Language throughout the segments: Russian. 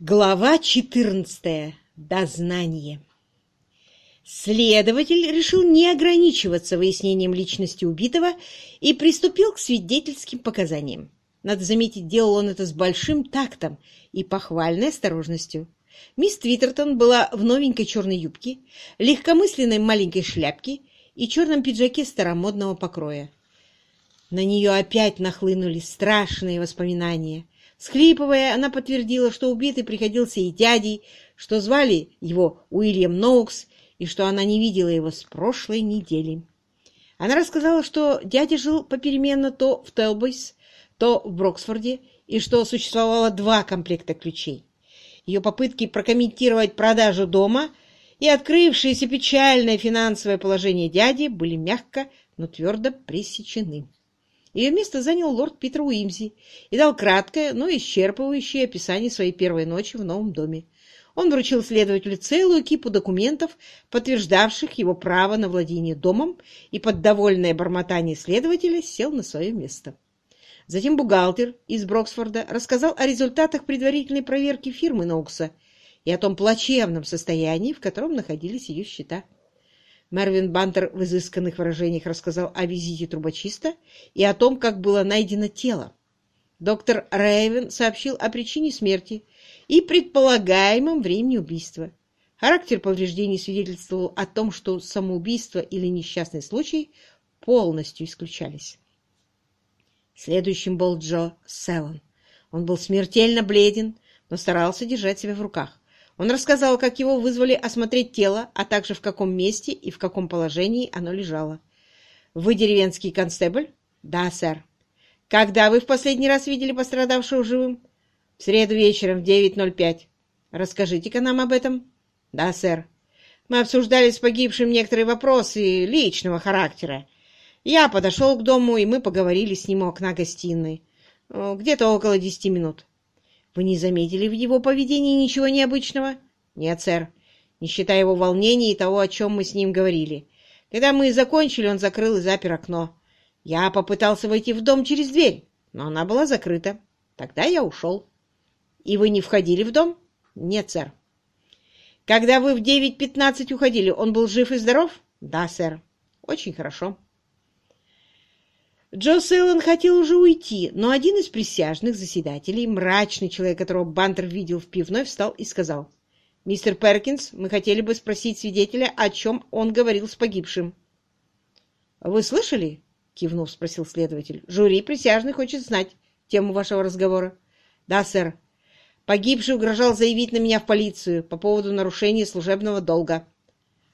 Глава 14. Дознание. Следователь решил не ограничиваться выяснением личности убитого и приступил к свидетельским показаниям. Надо заметить, делал он это с большим тактом и похвальной осторожностью. Мисс Твиттертон была в новенькой черной юбке, легкомысленной маленькой шляпке и черном пиджаке старомодного покроя. На нее опять нахлынули страшные воспоминания — Схлипывая, она подтвердила, что убитый приходился и дядей, что звали его Уильям Ноукс, и что она не видела его с прошлой недели. Она рассказала, что дядя жил попеременно то в Телбойс, то в Броксфорде, и что существовало два комплекта ключей. Ее попытки прокомментировать продажу дома и открывшееся печальное финансовое положение дяди были мягко, но твердо пресечены. Ее место занял лорд Питер Уимзи и дал краткое, но исчерпывающее описание своей первой ночи в новом доме. Он вручил следователю целую кипу документов, подтверждавших его право на владение домом, и под довольное бормотание следователя сел на свое место. Затем бухгалтер из Броксфорда рассказал о результатах предварительной проверки фирмы Ноукса и о том плачевном состоянии, в котором находились ее счета. Мервин Бантер в изысканных выражениях рассказал о визите трубочиста и о том, как было найдено тело. Доктор Рейвен сообщил о причине смерти и предполагаемом времени убийства. Характер повреждений свидетельствовал о том, что самоубийство или несчастный случай полностью исключались. Следующим был Джо Селлон. Он был смертельно бледен, но старался держать себя в руках. Он рассказал, как его вызвали осмотреть тело, а также в каком месте и в каком положении оно лежало. «Вы деревенский констебль?» «Да, сэр». «Когда вы в последний раз видели пострадавшего живым?» «В среду вечером в 9.05». «Расскажите-ка нам об этом». «Да, сэр». «Мы обсуждали с погибшим некоторые вопросы личного характера. Я подошел к дому, и мы поговорили с ним у окна гостиной. Где-то около десяти минут. Вы не заметили в его поведении ничего необычного? Нет, сэр, не считая его волнения и того, о чем мы с ним говорили. Когда мы закончили, он закрыл и запер окно. Я попытался войти в дом через дверь, но она была закрыта. Тогда я ушел. И вы не входили в дом? Нет, сэр. Когда вы в 9.15 уходили, он был жив и здоров? Да, сэр. Очень хорошо. Джо Селлен хотел уже уйти, но один из присяжных заседателей, мрачный человек, которого Бантер видел в пивной, встал и сказал, «Мистер Перкинс, мы хотели бы спросить свидетеля, о чем он говорил с погибшим». «Вы слышали?» — кивнув, спросил следователь. «Жюри присяжный хочет знать тему вашего разговора». «Да, сэр. Погибший угрожал заявить на меня в полицию по поводу нарушения служебного долга».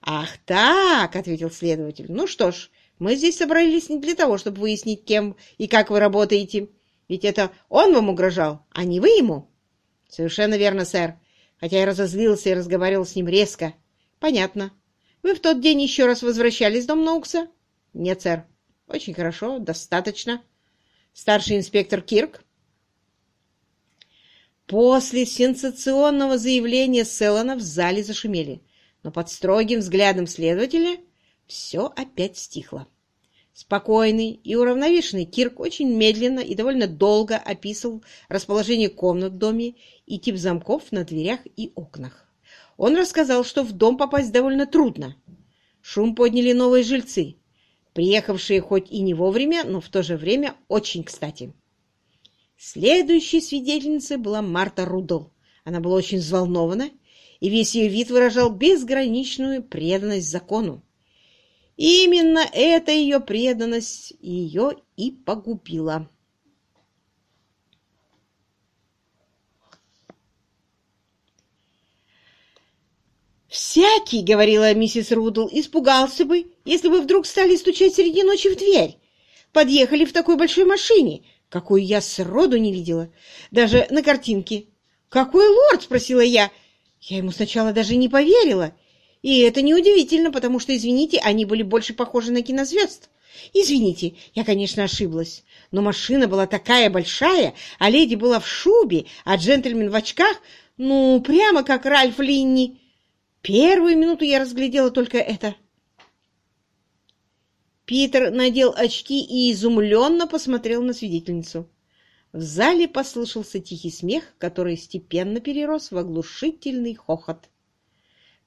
«Ах так!» — ответил следователь. «Ну что ж, мы здесь собрались не для того, чтобы выяснить, кем и как вы работаете. Ведь это он вам угрожал, а не вы ему. Совершенно верно, сэр. Хотя я разозлился и разговаривал с ним резко. Понятно. Вы в тот день еще раз возвращались в дом Ноукса? Нет, сэр. Очень хорошо, достаточно. Старший инспектор Кирк? После сенсационного заявления Селлана в зале зашумели, но под строгим взглядом следователя все опять стихло. Спокойный и уравновешенный Кирк очень медленно и довольно долго описывал расположение комнат в доме и тип замков на дверях и окнах. Он рассказал, что в дом попасть довольно трудно. Шум подняли новые жильцы, приехавшие хоть и не вовремя, но в то же время очень кстати. Следующей свидетельницей была Марта Рудл. Она была очень взволнована, и весь ее вид выражал безграничную преданность закону. Именно эта ее преданность ее и погубила. «Всякий, — говорила миссис Рудл, — испугался бы, если бы вдруг стали стучать среди ночи в дверь. Подъехали в такой большой машине, какую я сроду не видела, даже на картинке. «Какой лорд?» — спросила я. Я ему сначала даже не поверила. И это неудивительно, потому что, извините, они были больше похожи на кинозвезд. Извините, я, конечно, ошиблась, но машина была такая большая, а леди была в шубе, а джентльмен в очках, ну, прямо как Ральф Линни. Первую минуту я разглядела только это. Питер надел очки и изумленно посмотрел на свидетельницу. В зале послышался тихий смех, который степенно перерос в оглушительный хохот.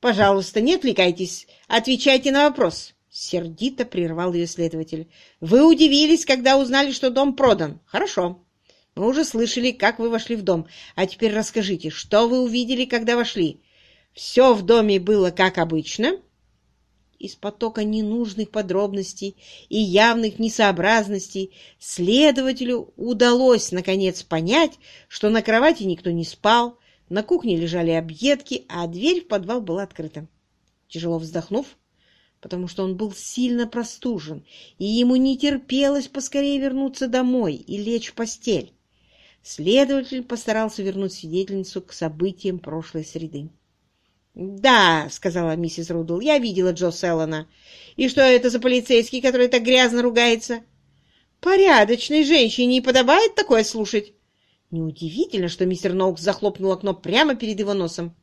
«Пожалуйста, не отвлекайтесь, отвечайте на вопрос!» Сердито прервал ее следователь. «Вы удивились, когда узнали, что дом продан. Хорошо. Мы уже слышали, как вы вошли в дом. А теперь расскажите, что вы увидели, когда вошли? Все в доме было как обычно?» из потока ненужных подробностей и явных несообразностей следователю удалось, наконец, понять, что на кровати никто не спал, на кухне лежали объедки, а дверь в подвал была открыта. Тяжело вздохнув, потому что он был сильно простужен, и ему не терпелось поскорее вернуться домой и лечь в постель, следователь постарался вернуть свидетельницу к событиям прошлой среды. «Да», — сказала миссис Рудл, — «я видела Джо Селлона. И что это за полицейский, который так грязно ругается?» «Порядочной женщине не подобает такое слушать». Неудивительно, что мистер Ноукс захлопнул окно прямо перед его носом.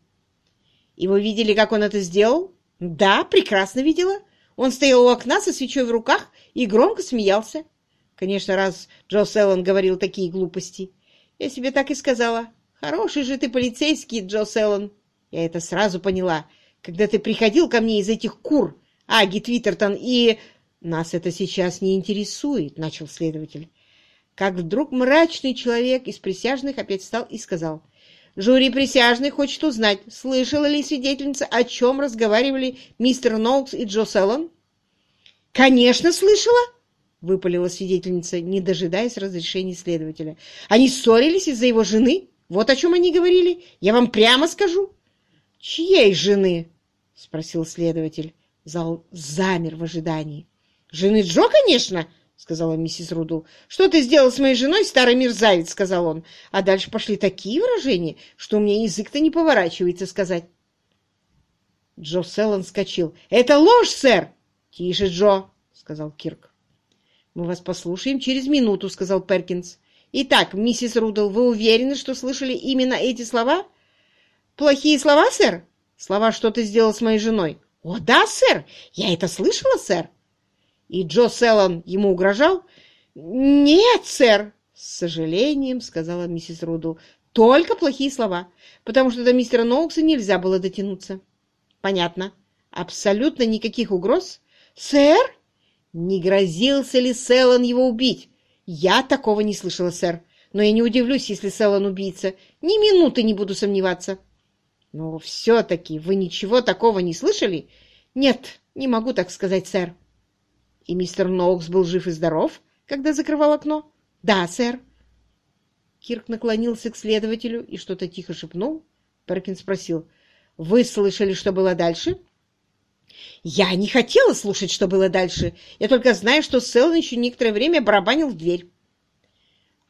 «И вы видели, как он это сделал?» «Да, прекрасно видела. Он стоял у окна со свечой в руках и громко смеялся. Конечно, раз Джо Селлон говорил такие глупости. Я себе так и сказала. Хороший же ты полицейский, Джо Селлон». Я это сразу поняла, когда ты приходил ко мне из этих кур, Аги Твиттертон, и... Нас это сейчас не интересует, — начал следователь. Как вдруг мрачный человек из присяжных опять встал и сказал. Жюри присяжных хочет узнать, слышала ли свидетельница, о чем разговаривали мистер Ноукс и Джо Селлон? «Конечно, слышала!» — выпалила свидетельница, не дожидаясь разрешения следователя. «Они ссорились из-за его жены? Вот о чем они говорили. Я вам прямо скажу. «Чьей жены?» — спросил следователь. Зал замер в ожидании. «Жены Джо, конечно!» — сказала миссис Рудл. «Что ты сделал с моей женой, старый мерзавец?» — сказал он. А дальше пошли такие выражения, что у меня язык-то не поворачивается сказать. Джо Селлан вскочил. «Это ложь, сэр!» «Тише, Джо!» — сказал Кирк. «Мы вас послушаем через минуту», — сказал Перкинс. «Итак, миссис Рудл, вы уверены, что слышали именно эти слова?» Плохие слова, сэр? Слова, что ты сделал с моей женой? О, да, сэр, я это слышала, сэр. И Джо Селлон ему угрожал? Нет, сэр, с сожалением сказала миссис Рудл. Только плохие слова, потому что до мистера Ноукса нельзя было дотянуться. Понятно. Абсолютно никаких угроз? Сэр? Не грозился ли Селлон его убить? Я такого не слышала, сэр. Но я не удивлюсь, если Селлон убийца. Ни минуты не буду сомневаться. Но все-таки вы ничего такого не слышали? Нет, не могу так сказать, сэр. И мистер Ноукс был жив и здоров, когда закрывал окно? Да, сэр. Кирк наклонился к следователю и что-то тихо шепнул. Перкин спросил, вы слышали, что было дальше? Я не хотела слушать, что было дальше. Я только знаю, что Селлен еще некоторое время барабанил в дверь.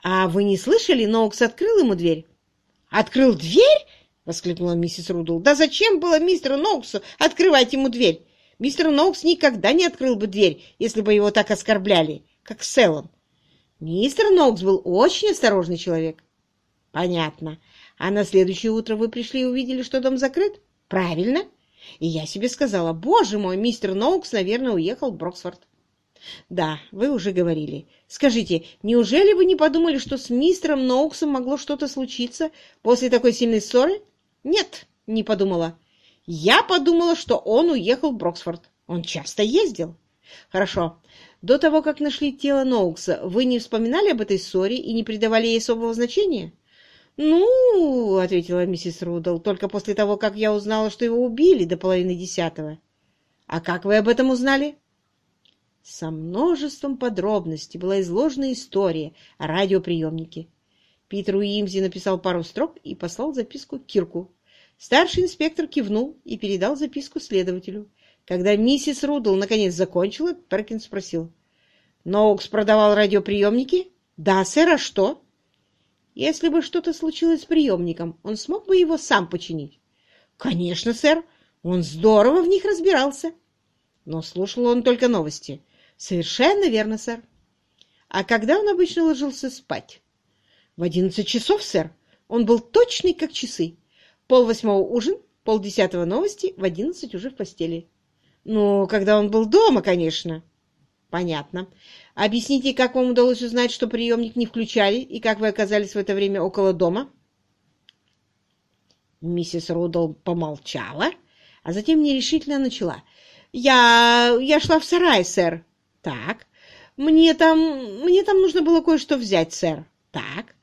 А вы не слышали, Ноукс открыл ему дверь? Открыл дверь? воскликнула миссис Рудл. «Да зачем было мистеру Ноуксу открывать ему дверь? Мистер Ноукс никогда не открыл бы дверь, если бы его так оскорбляли, как Селлон. Мистер Ноукс был очень осторожный человек». «Понятно. А на следующее утро вы пришли и увидели, что дом закрыт?» «Правильно. И я себе сказала, боже мой, мистер Ноукс, наверное, уехал в Броксфорд». «Да, вы уже говорили. Скажите, неужели вы не подумали, что с мистером Ноуксом могло что-то случиться после такой сильной ссоры?» Нет, не подумала. Я подумала, что он уехал в Броксфорд. Он часто ездил. Хорошо. До того, как нашли тело Ноукса, вы не вспоминали об этой ссоре и не придавали ей особого значения? «Ну, — ответила миссис Рудл, — только после того, как я узнала, что его убили до половины десятого. А как вы об этом узнали?» Со множеством подробностей была изложена история о радиоприемнике. Питер Уимзи написал пару строк и послал записку Кирку. Старший инспектор кивнул и передал записку следователю. Когда миссис Рудл наконец закончила, Перкин спросил. «Ноукс продавал радиоприемники?» «Да, сэр, а что?» «Если бы что-то случилось с приемником, он смог бы его сам починить?» «Конечно, сэр. Он здорово в них разбирался». Но слушал он только новости. «Совершенно верно, сэр». «А когда он обычно ложился спать?» В одиннадцать часов, сэр. Он был точный, как часы. Пол восьмого ужин, пол десятого новости, в одиннадцать уже в постели. Ну, когда он был дома, конечно. Понятно. Объясните, как вам удалось узнать, что приемник не включали, и как вы оказались в это время около дома? Миссис Рудл помолчала, а затем нерешительно начала. «Я... я шла в сарай, сэр». «Так. Мне там... мне там нужно было кое-что взять, сэр». «Так.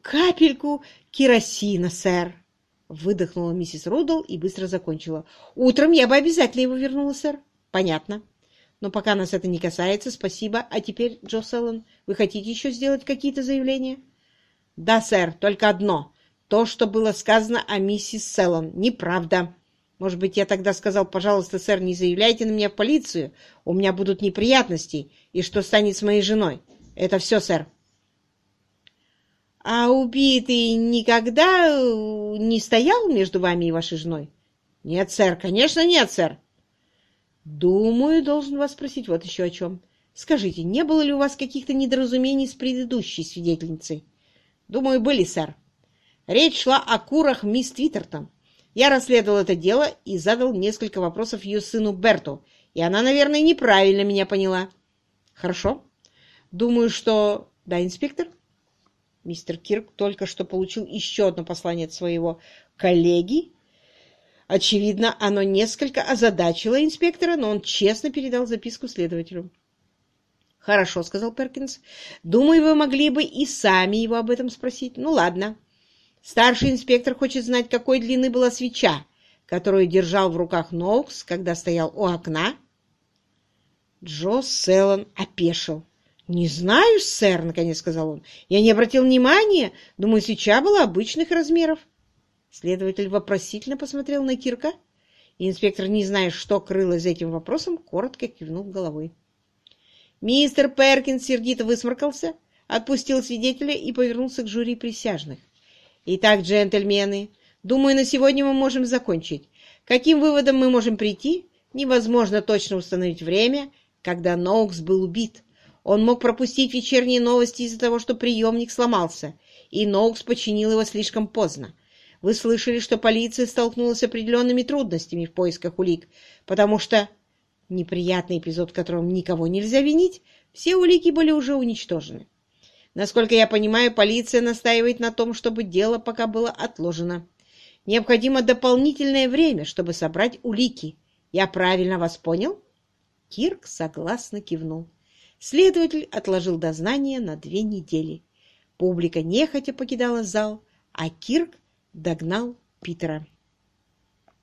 Капельку керосина, сэр». Выдохнула миссис Рудл и быстро закончила. «Утром я бы обязательно его вернула, сэр». «Понятно. Но пока нас это не касается, спасибо. А теперь, Джо Селлен, вы хотите еще сделать какие-то заявления?» «Да, сэр, только одно. То, что было сказано о миссис Селлен, неправда. Может быть, я тогда сказал, пожалуйста, сэр, не заявляйте на меня в полицию, у меня будут неприятности, и что станет с моей женой. Это все, сэр». «А убитый никогда э, не стоял между вами и вашей женой?» «Нет, сэр, конечно, нет, сэр». «Думаю, должен вас спросить вот еще о чем. Скажите, не было ли у вас каких-то недоразумений с предыдущей свидетельницей?» «Думаю, были, сэр. Речь шла о курах мисс Твиттертон. Я расследовал это дело и задал несколько вопросов ее сыну Берту, и она, наверное, неправильно меня поняла». «Хорошо. Думаю, что...» «Да, инспектор?» Мистер Кирк только что получил еще одно послание от своего коллеги, Очевидно, оно несколько озадачило инспектора, но он честно передал записку следователю. «Хорошо», — сказал Перкинс. «Думаю, вы могли бы и сами его об этом спросить. Ну, ладно. Старший инспектор хочет знать, какой длины была свеча, которую держал в руках Ноукс, когда стоял у окна». Джо Селлан опешил. «Не знаю, сэр», — наконец сказал он. «Я не обратил внимания. Думаю, свеча была обычных размеров». Следователь вопросительно посмотрел на Кирка, и инспектор, не зная, что крылось за этим вопросом, коротко кивнул головой. Мистер Перкинс сердито высморкался, отпустил свидетеля и повернулся к жюри присяжных. «Итак, джентльмены, думаю, на сегодня мы можем закончить. Каким выводом мы можем прийти? Невозможно точно установить время, когда Ноукс был убит. Он мог пропустить вечерние новости из-за того, что приемник сломался, и Ноукс починил его слишком поздно. Вы слышали, что полиция столкнулась с определенными трудностями в поисках улик, потому что неприятный эпизод, в котором никого нельзя винить, все улики были уже уничтожены. Насколько я понимаю, полиция настаивает на том, чтобы дело пока было отложено. Необходимо дополнительное время, чтобы собрать улики. Я правильно вас понял? Кирк согласно кивнул. Следователь отложил дознание на две недели. Публика нехотя покидала зал, а Кирк догнал Питера.